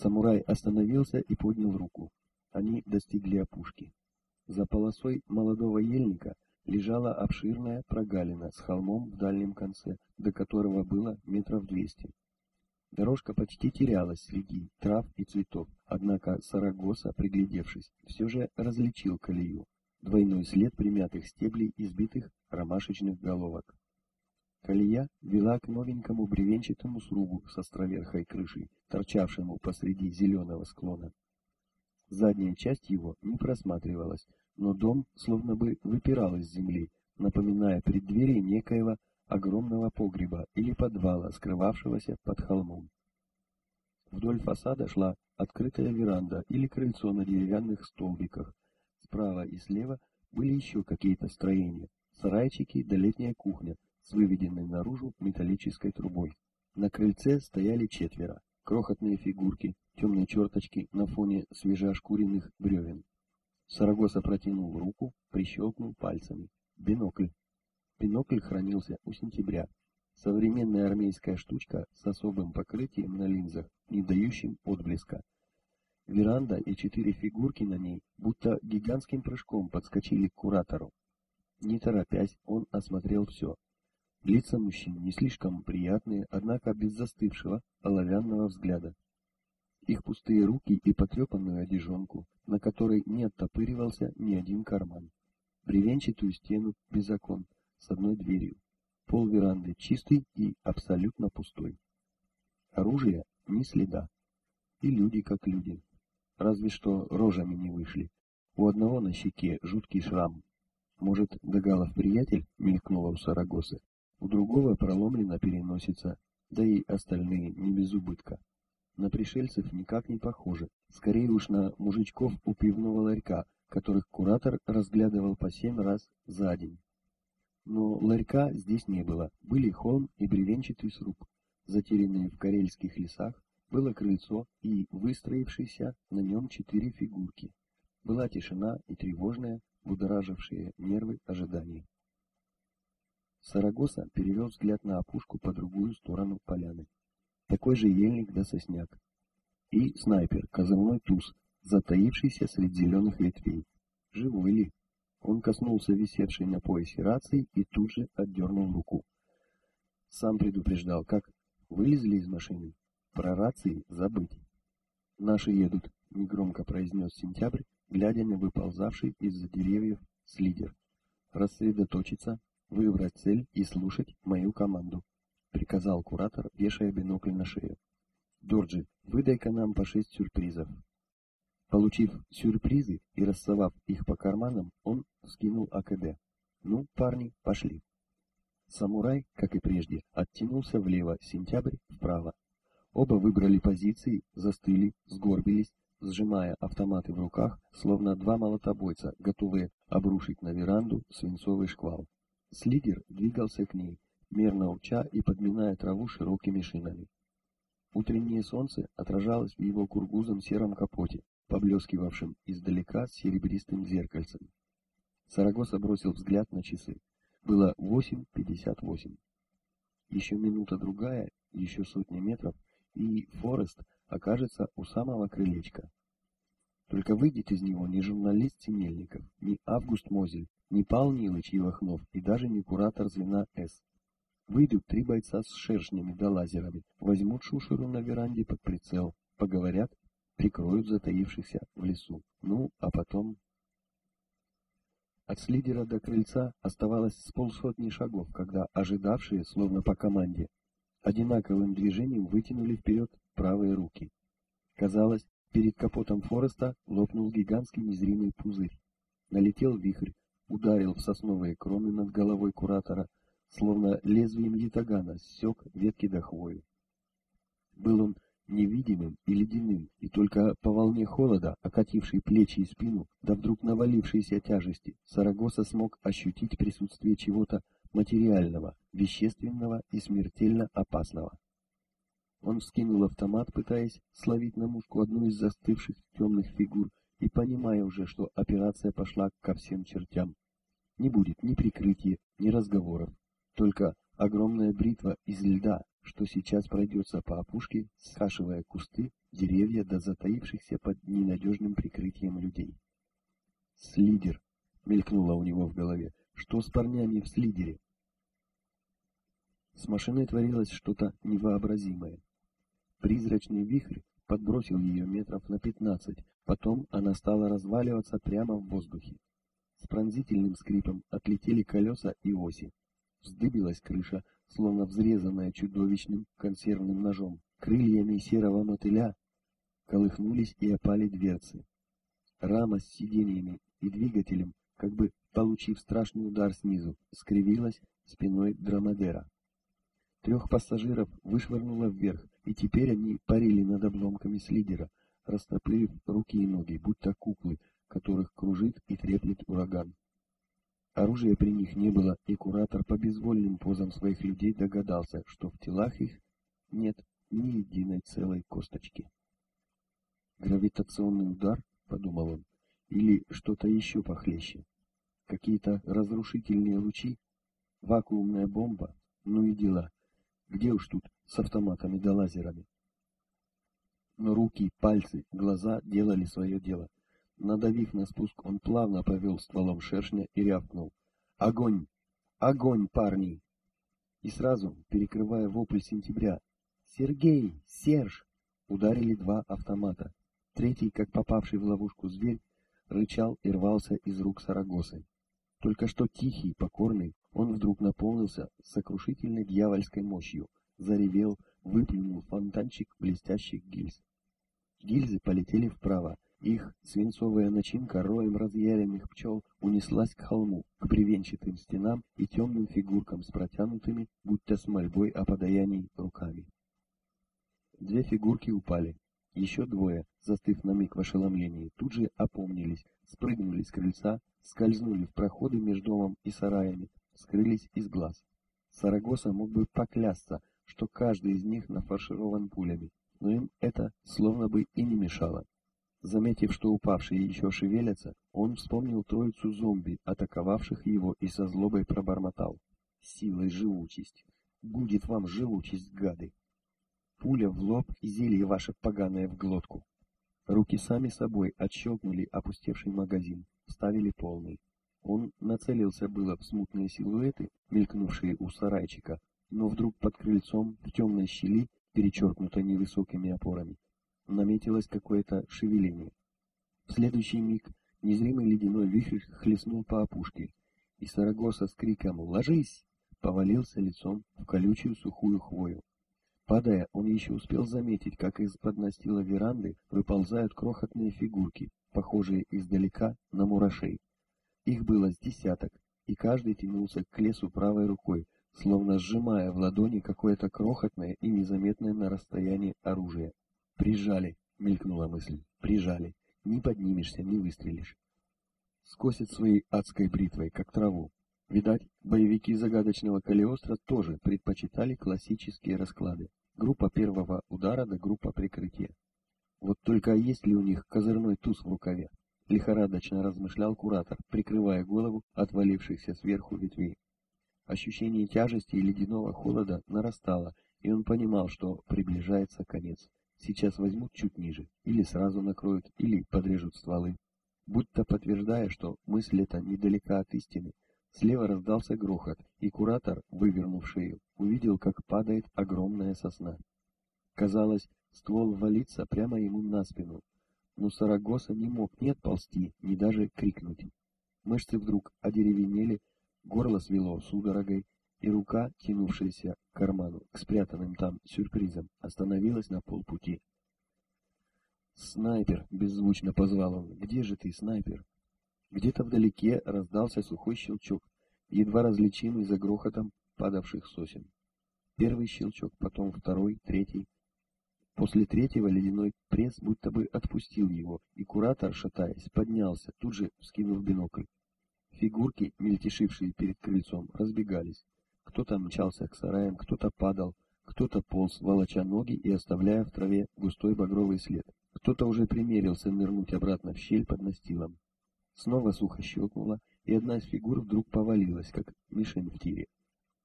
Самурай остановился и поднял руку. Они достигли опушки. За полосой молодого ельника лежала обширная прогалина с холмом в дальнем конце, до которого было метров двести. Дорожка почти терялась среди трав и цветов, однако Сарагоса, приглядевшись, все же различил колею, двойной след примятых стеблей избитых ромашечных головок. Колея вела к новенькому бревенчатому срубу с островерхой крышей, торчавшему посреди зеленого склона. Задняя часть его не просматривалась, но дом словно бы выпирал из земли, напоминая преддверие некоего огромного погреба или подвала, скрывавшегося под холмом. Вдоль фасада шла открытая веранда или крыльцо на деревянных столбиках. Справа и слева были еще какие-то строения, сарайчики да летняя кухня с выведенной наружу металлической трубой. На крыльце стояли четверо, крохотные фигурки, темные черточки на фоне свежеошкуренных бревен. Сарагоса протянул руку, прищелкнул пальцами. Бинокль. Бинокль хранился у сентября. Современная армейская штучка с особым покрытием на линзах, не дающим отблеска. Веранда и четыре фигурки на ней будто гигантским прыжком подскочили к куратору. Не торопясь, он осмотрел все. Лица мужчин не слишком приятные, однако без застывшего, оловянного взгляда. Их пустые руки и потрепанную одежонку, на которой не оттопыривался ни один карман. Бревенчатую стену без окон, с одной дверью. Пол веранды чистый и абсолютно пустой. Оружия ни следа. И люди как люди. Разве что рожами не вышли. У одного на щеке жуткий шрам. Может, Дагалов приятель, мелькнула у Сарагосы. У другого проломлена переносица, да и остальные не без убытка. На пришельцев никак не похоже, скорее уж на мужичков у пивного ларька, которых куратор разглядывал по семь раз за день. Но ларька здесь не было, были холм и бревенчатый сруб, затерянные в карельских лесах, было крыльцо и выстроившиеся на нем четыре фигурки. Была тишина и тревожная, будоражившие нервы ожидания. Сарагоса перевел взгляд на опушку по другую сторону поляны. Такой же ельник да сосняк. И снайпер, козырной туз, затаившийся среди зеленых ветвей. Живой ли? Он коснулся висевшей на поясе рации и тут же отдернул руку. Сам предупреждал, как вылезли из машины. Про рации забыть. Наши едут, негромко произнес сентябрь, глядя на выползавший из-за деревьев слидер. Рассредоточиться, выбрать цель и слушать мою команду, приказал куратор, вешая бинокль на шею. Дорджи, выдай-ка нам по шесть сюрпризов. Получив сюрпризы и рассовав их по карманам, он скинул АКД. Ну, парни, пошли. Самурай, как и прежде, оттянулся влево, сентябрь вправо. Оба выбрали позиции, застыли, сгорбились, сжимая автоматы в руках, словно два молотобойца, готовые обрушить на веранду свинцовый шквал. Слидер двигался к ней, мерно уча и подминая траву широкими шинами. Утреннее солнце отражалось в его кургузом сером капоте, поблескивавшим издалека серебристым зеркальцем. Сарагоса бросил взгляд на часы. Было 8.58. Еще минута-другая, еще сотни метров, и Форест окажется у самого крылечка. Только выйдет из него не журналист Синельников, не Август Мозель, не Пал Нилыч Евахнов и даже не куратор звена С. Выйдут три бойца с шершнями да лазерами, возьмут шушеру на веранде под прицел, поговорят прикроют затаившихся в лесу. Ну, а потом... От слидера до крыльца оставалось с полсотни шагов, когда ожидавшие, словно по команде, одинаковым движением вытянули вперед правые руки. Казалось, перед капотом Фореста лопнул гигантский незримый пузырь. Налетел вихрь, ударил в сосновые кроны над головой куратора, словно лезвием ятагана ссек ветки до хвои. Был он невидимым и ледяным, и только по волне холода, окатившей плечи и спину, да вдруг навалившейся тяжести, Сарагоса смог ощутить присутствие чего-то материального, вещественного и смертельно опасного. Он вскинул автомат, пытаясь словить на мушку одну из застывших темных фигур, и понимая уже, что операция пошла ко всем чертям. Не будет ни прикрытия, ни разговоров, только огромная бритва из льда, что сейчас пройдется по опушке, схашивая кусты, деревья до затаившихся под ненадежным прикрытием людей. «Слидер!» — мелькнуло у него в голове. «Что с парнями в слидере?» С машиной творилось что-то невообразимое. Призрачный вихрь подбросил ее метров на пятнадцать, потом она стала разваливаться прямо в воздухе. С пронзительным скрипом отлетели колеса и оси. Вздыбилась крыша, словно взрезанная чудовищным консервным ножом. Крыльями серого мотыля колыхнулись и опали дверцы. Рама с сиденьями и двигателем, как бы получив страшный удар снизу, скривилась спиной Драмадера. Трех пассажиров вышвырнуло вверх, и теперь они парили над обломками слидера, растопырив руки и ноги, будто куклы, которых кружит и треплет ураган. Оружия при них не было, и куратор по безвольным позам своих людей догадался, что в телах их нет ни единой целой косточки. «Гравитационный удар?» — подумал он. «Или что-то еще похлеще? Какие-то разрушительные лучи? Вакуумная бомба? Ну и дела. Где уж тут с автоматами да лазерами?» Но руки, пальцы, глаза делали свое дело. Надавив на спуск, он плавно повел стволом шершня и рявкнул. «Огонь! Огонь, парни!» И сразу, перекрывая вопль сентября, «Сергей! Серж!» ударили два автомата. Третий, как попавший в ловушку зверь, рычал и рвался из рук Сарагосы. Только что тихий, покорный, он вдруг наполнился сокрушительной дьявольской мощью, заревел, выплюнул фонтанчик блестящих гильз. Гильзы полетели вправо, их свинцовая начинка роем разъяренных пчел унеслась к холму, к бревенчатым стенам и темным фигуркам с протянутыми, будто с мольбой о подаянии, руками. Две фигурки упали. Еще двое, застыв на миг в ошеломлении, тут же опомнились, спрыгнули с крыльца, скользнули в проходы между домом и сараями, скрылись из глаз. Сарагоса мог бы поклясться, что каждый из них нафарширован пулями, но им это словно бы и не мешало. Заметив, что упавшие еще шевелятся, он вспомнил троицу зомби, атаковавших его, и со злобой пробормотал. «Силой живучесть! Будет вам живучесть, гады! Пуля в лоб и зелье ваше поганое в глотку!» Руки сами собой отщелкнули опустевший магазин, вставили полный. Он нацелился было в смутные силуэты, мелькнувшие у сарайчика, но вдруг под крыльцом, в темной щели, перечеркнутой невысокими опорами, наметилось какое-то шевеление. В следующий миг незримый ледяной вихрь хлестнул по опушке, и Сарагоса с криком «Ложись!» повалился лицом в колючую сухую хвою. Падая, он еще успел заметить, как из-под настила веранды выползают крохотные фигурки, похожие издалека на мурашей. Их было с десяток, и каждый тянулся к лесу правой рукой, словно сжимая в ладони какое-то крохотное и незаметное на расстоянии оружие. «Прижали!» — мелькнула мысль. «Прижали! Не поднимешься, не выстрелишь!» Скосят своей адской бритвой, как траву. Видать, боевики загадочного Калиостро тоже предпочитали классические расклады. Группа первого удара да группа прикрытия. Вот только есть ли у них козырной туз в рукаве? Лихорадочно размышлял куратор, прикрывая голову отвалившихся сверху ветвей. Ощущение тяжести и ледяного холода нарастало, и он понимал, что приближается конец. Сейчас возьмут чуть ниже, или сразу накроют, или подрежут стволы. Будто подтверждая, что мысль эта недалека от истины, слева раздался грохот, и куратор, вывернув шею, увидел, как падает огромная сосна. Казалось, ствол валится прямо ему на спину, но Сарагоса не мог ни отползти, ни даже крикнуть. Мышцы вдруг одеревенели, горло свело судорогой, и рука, тянувшаяся к карману, к спрятанным там сюрпризам, остановилась на полпути. «Снайпер!» — беззвучно позвал он. «Где же ты, снайпер?» Где-то вдалеке раздался сухой щелчок, едва различимый за грохотом падавших сосен. Первый щелчок, потом второй, третий. После третьего ледяной пресс будто бы отпустил его, и куратор, шатаясь, поднялся, тут же вскинув бинокль. Фигурки, мельтешившие перед крыльцом, разбегались. Кто-то мчался к сараям, кто-то падал, кто-то полз, волоча ноги и оставляя в траве густой багровый след. Кто-то уже примерился нырнуть обратно в щель под настилом. Снова сухо щелкнуло, и одна из фигур вдруг повалилась, как мишень в тире.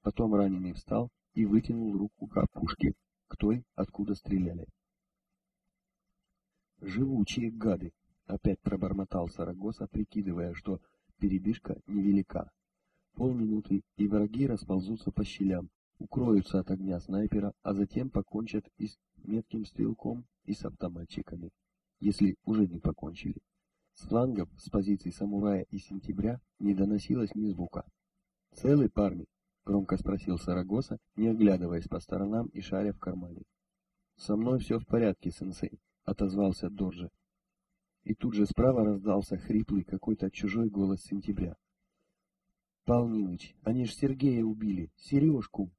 Потом раненый встал, и вытянул руку к опушке, к той, откуда стреляли. «Живучие гады!» — опять пробормотал Сарагоса, прикидывая, что передышка невелика. Полминуты, и враги расползутся по щелям, укроются от огня снайпера, а затем покончат и с метким стрелком, и с автоматчиками, если уже не покончили. С флангов, с позиций самурая и сентября не доносилось ни звука. «Целы парни?» — громко спросил Сарагоса, не оглядываясь по сторонам и шаря в кармане. «Со мной все в порядке, сенсей», — отозвался Доржи. И тут же справа раздался хриплый какой-то чужой голос сентября. «Пал они ж Сергея убили, Сережку!»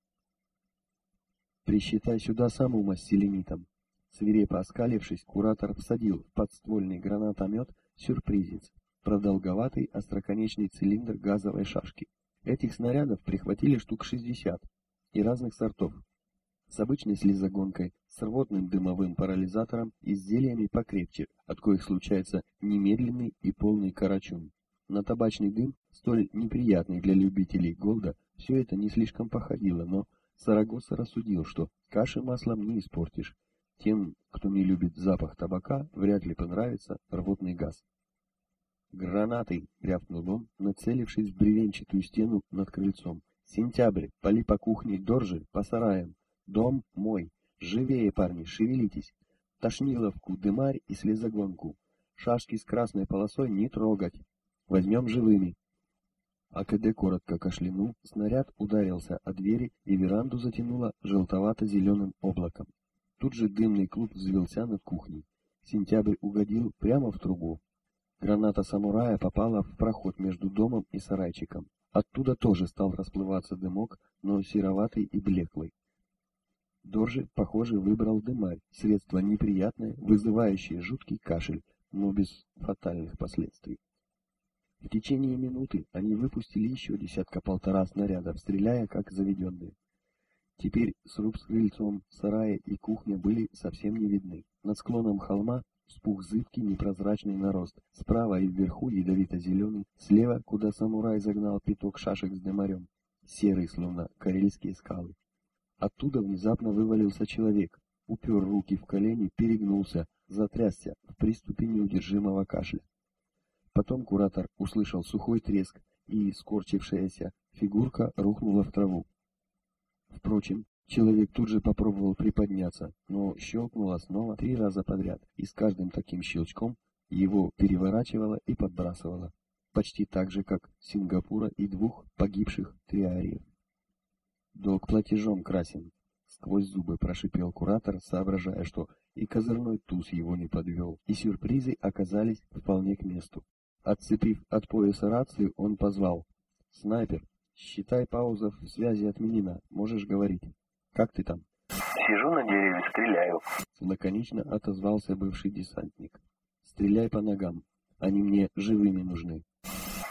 «Присчитай сюда саму с селенитом!» Свирепо оскалившись, куратор всадил в подствольный гранатомет сюрпризец, продолговатый остроконечный цилиндр газовой шашки. Этих снарядов прихватили штук 60 и разных сортов. С обычной слезогонкой, с рвотным дымовым парализатором и изделиями покрепче, от коих случается немедленный и полный карачун. На табачный дым, столь неприятный для любителей голда, все это не слишком походило, но Сарагоса рассудил, что каши маслом не испортишь. Тем, кто не любит запах табака, вряд ли понравится рвотный газ. «Гранаты!» — рявкнул он, нацелившись в бревенчатую стену над крыльцом. «Сентябрь! Поли по кухне, доржи, по сараям! Дом мой! Живее, парни, шевелитесь! Тошниловку, дымарь и слезогонку! Шашки с красной полосой не трогать! Возьмем живыми!» АКД коротко кашлянул, снаряд ударился о двери и веранду затянуло желтовато-зеленым облаком. Тут же дымный клуб взвелся над кухней. Сентябрь угодил прямо в трубу. Граната самурая попала в проход между домом и сарайчиком. Оттуда тоже стал расплываться дымок, но сероватый и блеклый. Доржи, похоже, выбрал дымарь, средство неприятное, вызывающее жуткий кашель, но без фатальных последствий. В течение минуты они выпустили еще десятка-полтора снарядов, стреляя как заведенные. Теперь сруб с крыльцом, сарая и кухня были совсем не видны. Над склоном холма спух зыбкий непрозрачный нарост. Справа и вверху ядовито-зеленый, слева, куда самурай загнал пяток шашек с дымарем, серый, словно карельские скалы. Оттуда внезапно вывалился человек, упер руки в колени, перегнулся, затрясся в приступе неудержимого кашля. Потом куратор услышал сухой треск, и скорчившаяся фигурка рухнула в траву. Впрочем, человек тут же попробовал приподняться, но щелкнуло снова три раза подряд, и с каждым таким щелчком его переворачивало и подбрасывало, почти так же, как Сингапура и двух погибших триариев. «Долг платежом красен», — сквозь зубы прошипел куратор, соображая, что и козырной туз его не подвел, и сюрпризы оказались вполне к месту. Отцепив от пояса рацию, он позвал. «Снайпер, считай, пауза в связи отменена. Можешь говорить. Как ты там?» «Сижу на дереве, стреляю», — лаконично отозвался бывший десантник. «Стреляй по ногам. Они мне живыми нужны».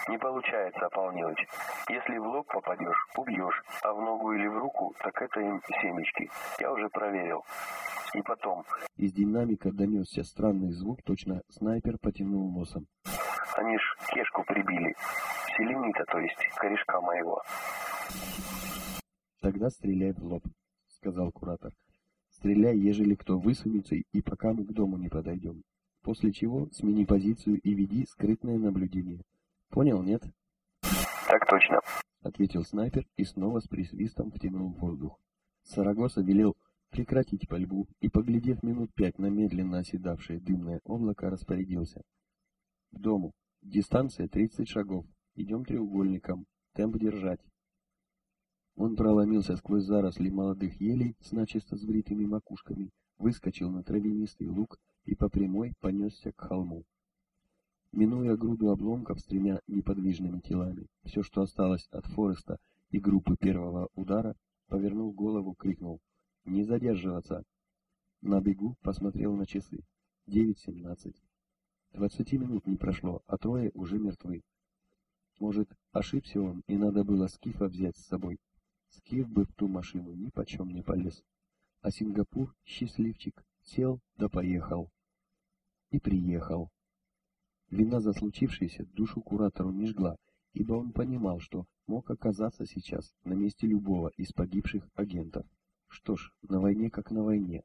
«Не получается, Аполнилыч. Если в лоб попадешь, убьешь, а в ногу или в руку, так это им семечки. Я уже проверил. И потом...» Из динамика донесся странный звук, точно снайпер потянул носом. Они ж кешку прибили. Селенита, то есть, корешка моего. Тогда стреляй в лоб, сказал куратор. Стреляй, ежели кто высунется, и пока мы к дому не подойдем. После чего смени позицию и веди скрытное наблюдение. Понял, нет? Так точно, ответил снайпер и снова с присвистом втянул воздух. Сарагоса велел прекратить пальбу и, поглядев минут пять на медленно оседавшее дымное облако, распорядился. К дому. Дистанция 30 шагов. Идем треугольником. Темп держать. Он проломился сквозь заросли молодых елей с начисто сбритыми макушками, выскочил на травянистый луг и по прямой понесся к холму. Минуя груду обломков с тремя неподвижными телами, все, что осталось от Фореста и группы первого удара, повернул голову, крикнул «Не задерживаться!». На бегу посмотрел на часы. 9.17. Двадцати минут не прошло, а трое уже мертвы. Может, ошибся он, и надо было Скифа взять с собой. Скиф бы в ту машину ни почем не полез. А Сингапур, счастливчик, сел да поехал. И приехал. Вина за случившееся душу куратору не жгла, ибо он понимал, что мог оказаться сейчас на месте любого из погибших агентов. Что ж, на войне как на войне.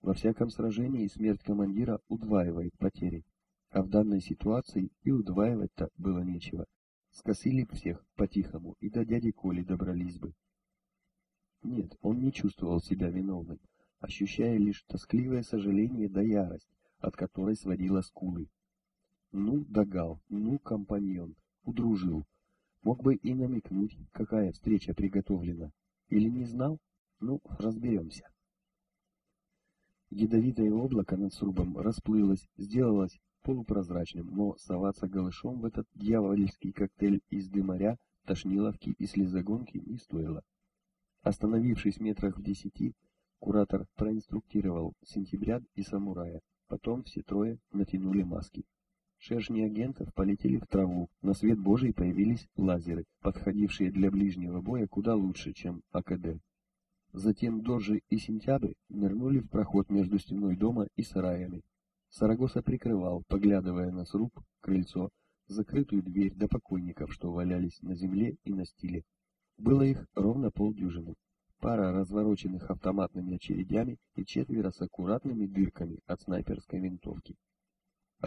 Во всяком сражении смерть командира удваивает потери, а в данной ситуации и удваивать-то было нечего. Скосили всех по-тихому, и до дяди Коли добрались бы. Нет, он не чувствовал себя виновным, ощущая лишь тоскливое сожаление да ярость, от которой сводила скулы. Ну, догал, ну, компаньон, удружил. Мог бы и намекнуть, какая встреча приготовлена. Или не знал? Ну, разберемся. Ядовитое облако над срубом расплылось, сделалось полупрозрачным, но соваться голышом в этот дьявольский коктейль из дымаря, тошниловки и слезогонки не стоило. Остановившись метрах в десяти, куратор проинструктировал сентября и самурая, потом все трое натянули маски. Шершни агентов полетели в траву, на свет божий появились лазеры, подходившие для ближнего боя куда лучше, чем АКД. Затем Доржи и Сентябрь нырнули в проход между стеной дома и сараями. Сарагоса прикрывал, поглядывая на сруб, крыльцо, закрытую дверь до покойников, что валялись на земле и на стиле. Было их ровно полдюжины. Пара развороченных автоматными очередями и четверо с аккуратными дырками от снайперской винтовки.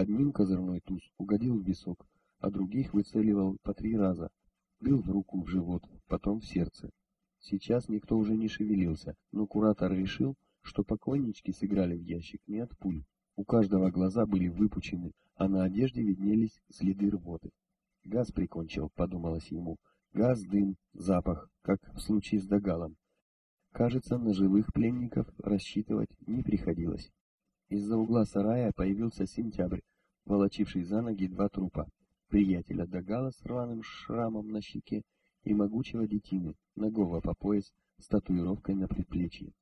Одним козырной туз угодил в висок, а других выцеливал по три раза. Бил в руку, в живот, потом в сердце. Сейчас никто уже не шевелился, но куратор решил, что покойнички сыграли в ящик не от пуль. У каждого глаза были выпучены, а на одежде виднелись следы рвоты. Газ прикончил, подумалось ему. Газ, дым, запах, как в случае с Догалом. Кажется, на живых пленников рассчитывать не приходилось. Из-за угла сарая появился сентябрь, волочивший за ноги два трупа. Приятеля Дагала с рваным шрамом на щеке и могучего детины, нагого по пояс, с татуировкой на предплечье.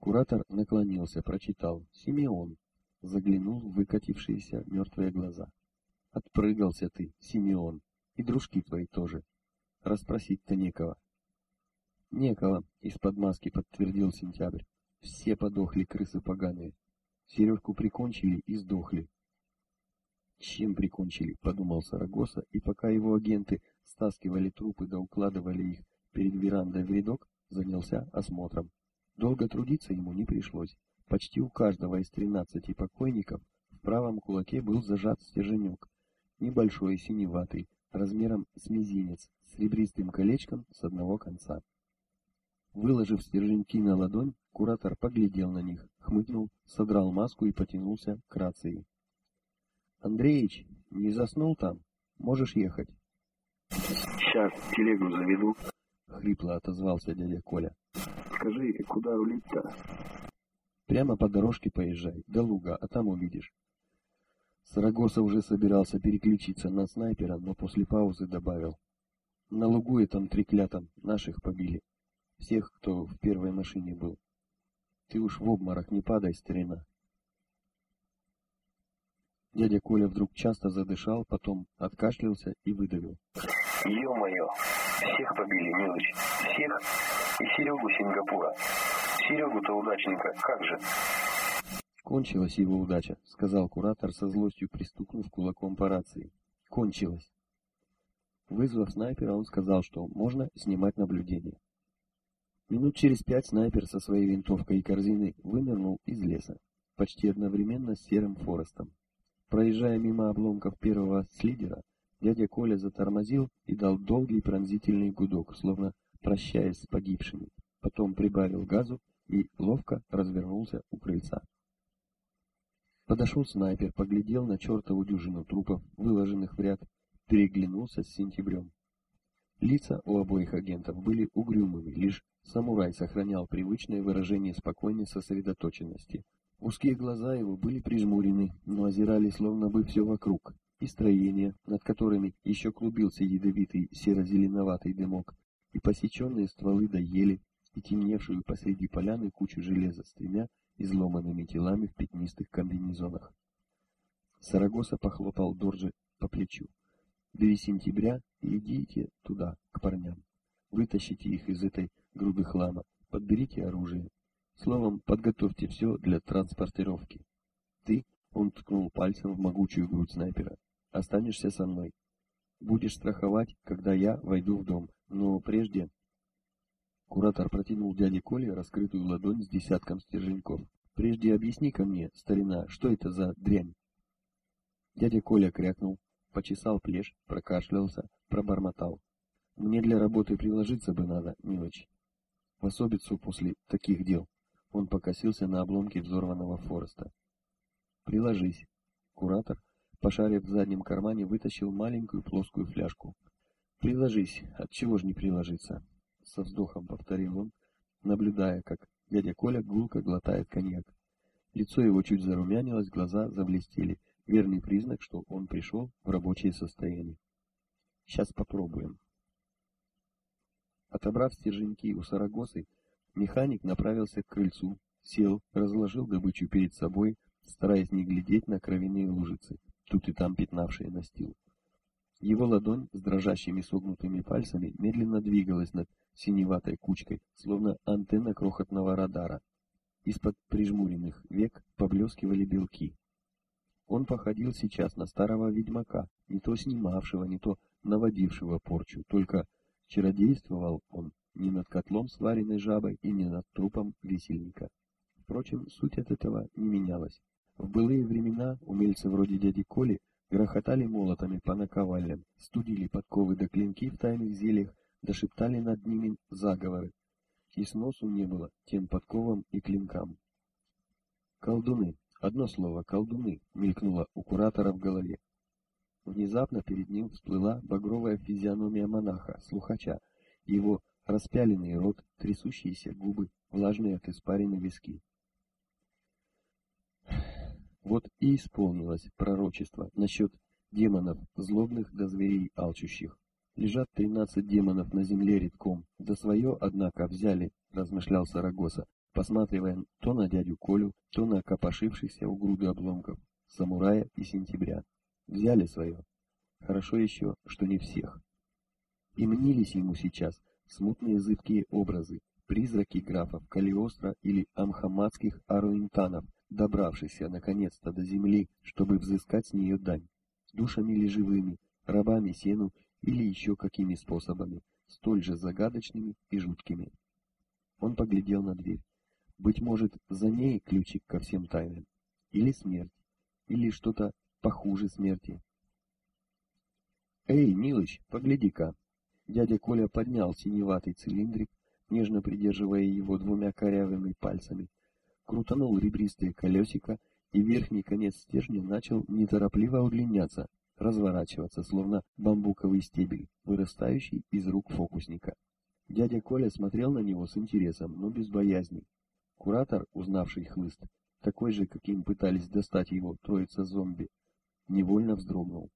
Куратор наклонился, прочитал «Симеон», заглянул в выкатившиеся мертвые глаза. «Отпрыгался ты, Симеон!» И дружки твои тоже. Расспросить-то некого. Некого, из-под маски подтвердил Сентябрь. Все подохли, крысы поганые. Сережку прикончили и сдохли. Чем прикончили, подумал Сарагоса, и пока его агенты стаскивали трупы да укладывали их перед верандой в рядок, занялся осмотром. Долго трудиться ему не пришлось. Почти у каждого из тринадцати покойников в правом кулаке был зажат стерженек, небольшой синеватый, размером с мизинец, с ребристым колечком с одного конца. Выложив стерженьки на ладонь, куратор поглядел на них, хмыкнул, содрал маску и потянулся к рации. «Андреич, не заснул там? Можешь ехать?» «Сейчас телегу заведу», — хрипло отозвался дядя Коля. «Скажи, куда рулить-то?» «Прямо по дорожке поезжай, до луга, а там увидишь». Сарагоса уже собирался переключиться на снайпера, но после паузы добавил. На лугу и там треклятом наших побили. Всех, кто в первой машине был. Ты уж в обморок не падай, старина. Дядя Коля вдруг часто задышал, потом откашлялся и выдавил. Ё-моё, всех побили, мелочь. Всех и Серегу Сингапура. Серегу-то удачника, как же? Кончилась его удача, сказал куратор со злостью пристукнув кулаком по рации. Кончилась. Вызвав снайпера, он сказал, что можно снимать наблюдение. Минут через пять снайпер со своей винтовкой и корзиной вынырнул из леса, почти одновременно с серым Форестом. Проезжая мимо обломков первого слидера, дядя Коля затормозил и дал долгий пронзительный гудок, словно прощаясь с погибшими. Потом прибавил газу и ловко развернулся у крыльца. Подошел снайпер, поглядел на чертову дюжину трупов, выложенных в ряд, переглянулся с сентябрем. Лица у обоих агентов были угрюмыми, лишь самурай сохранял привычное выражение спокойной сосредоточенности. Узкие глаза его были прижмурены, но озирали словно бы все вокруг, и строения, над которыми еще клубился ядовитый серо-зеленоватый дымок, и посеченные стволы до и темневшую посреди поляны кучу железа с тремя изломанными телами в пятнистых комбинезонах. Сарагоса похлопал Дорджи по плечу. «Бери сентября идите туда, к парням. Вытащите их из этой груды хлама, подберите оружие. Словом, подготовьте все для транспортировки. Ты, он ткнул пальцем в могучую грудь снайпера, останешься со мной. Будешь страховать, когда я войду в дом, но прежде... Куратор протянул дяде Коле раскрытую ладонь с десятком стерженьков. Прежде объясни-ка мне, старина, что это за дрянь? Дядя Коля крякнул, почесал плешь, прокашлялся, пробормотал. Мне для работы приложиться бы надо, мелочь. В особицу после таких дел. Он покосился на обломки взорванного Фореста. Приложись. Куратор, пошарив в заднем кармане, вытащил маленькую плоскую фляжку. Приложись, от чего ж не приложиться? Со вздохом повторил он, наблюдая, как дядя Коля гулко глотает коньяк. Лицо его чуть зарумянилось, глаза заблестели. Верный признак, что он пришел в рабочее состояние. Сейчас попробуем. Отобрав стерженьки у Сарагосы, механик направился к крыльцу, сел, разложил добычу перед собой, стараясь не глядеть на кровяные лужицы, тут и там пятнавшие настил. Его ладонь с дрожащими согнутыми пальцами медленно двигалась над синеватой кучкой, словно антенна крохотного радара. Из-под прижмуренных век поблескивали белки. Он походил сейчас на старого ведьмака, не то снимавшего, не то наводившего порчу, только Чародействовал он не над котлом с вареной жабой и не над трупом весельника. Впрочем, суть от этого не менялась. В былые времена умельцы вроде дяди Коли грохотали молотами по наковальням, студили подковы до клинки в тайных зельях, дошептали над ними заговоры. И сносу не было тем подковам и клинкам. Колдуны. Одно слово «колдуны» мелькнуло у куратора в голове. Внезапно перед ним всплыла багровая физиономия монаха, слухача, его распяленный рот, трясущиеся губы, влажные от испарины виски. Вот и исполнилось пророчество насчет демонов, злобных до зверей алчущих. Лежат тринадцать демонов на земле редком, да свое, однако, взяли, размышлял Сарагоса, посматривая то на дядю Колю, то на копошившихся у груды обломков, самурая и сентября. Взяли свое. Хорошо еще, что не всех. И мнились ему сейчас смутные зыбкие образы, призраки графов Калиостро или амхамадских аруинтанов, добравшихся наконец-то до земли, чтобы взыскать с нее дань, душами ли живыми, рабами сену или еще какими способами, столь же загадочными и жуткими. Он поглядел на дверь. Быть может, за ней ключик ко всем тайнам. Или смерть, или что-то похуже смерти. «Эй, Милыч, погляди-ка!» Дядя Коля поднял синеватый цилиндрик, нежно придерживая его двумя корявыми пальцами, крутанул ребристые колесико, и верхний конец стержня начал неторопливо удлиняться, разворачиваться, словно бамбуковый стебель, вырастающий из рук фокусника. Дядя Коля смотрел на него с интересом, но без боязни. Куратор, узнавший хлыст, такой же, каким пытались достать его троица зомби, невольно вздрогнул.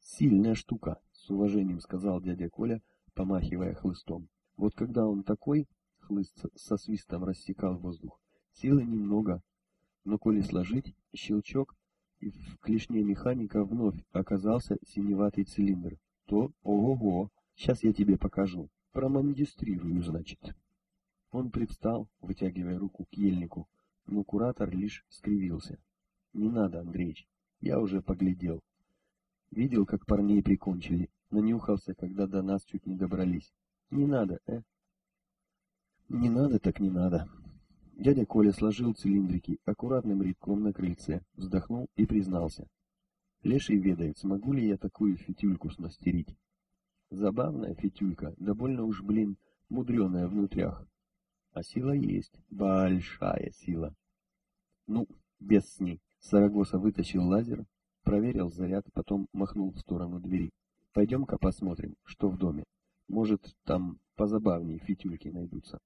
«Сильная штука», — с уважением сказал дядя Коля, помахивая хлыстом. «Вот когда он такой...» — хлыст со свистом рассекал воздух. «Силы немного, но коли сложить, щелчок, и в клешне механика вновь оказался синеватый цилиндр, то ого-го, сейчас я тебе покажу. Промандистрирую, значит». Он привстал, вытягивая руку к ельнику, но куратор лишь скривился. «Не надо, Андреич, я уже поглядел. Видел, как парней прикончили. Нанюхался, когда до нас чуть не добрались. Не надо, э? Не надо, так не надо. Дядя Коля сложил цилиндрики аккуратным рядком на крыльце, вздохнул и признался. Леший ведает, смогу ли я такую фитюльку смастерить. Забавная фитюлька, да больно уж, блин, мудреная внутрях. А сила есть, большая сила. Ну, без с ней. Сарагоса вытащил лазер, проверил заряд, потом махнул в сторону двери. Пойдем-ка посмотрим, что в доме. Может, там позабавнее фитюльки найдутся.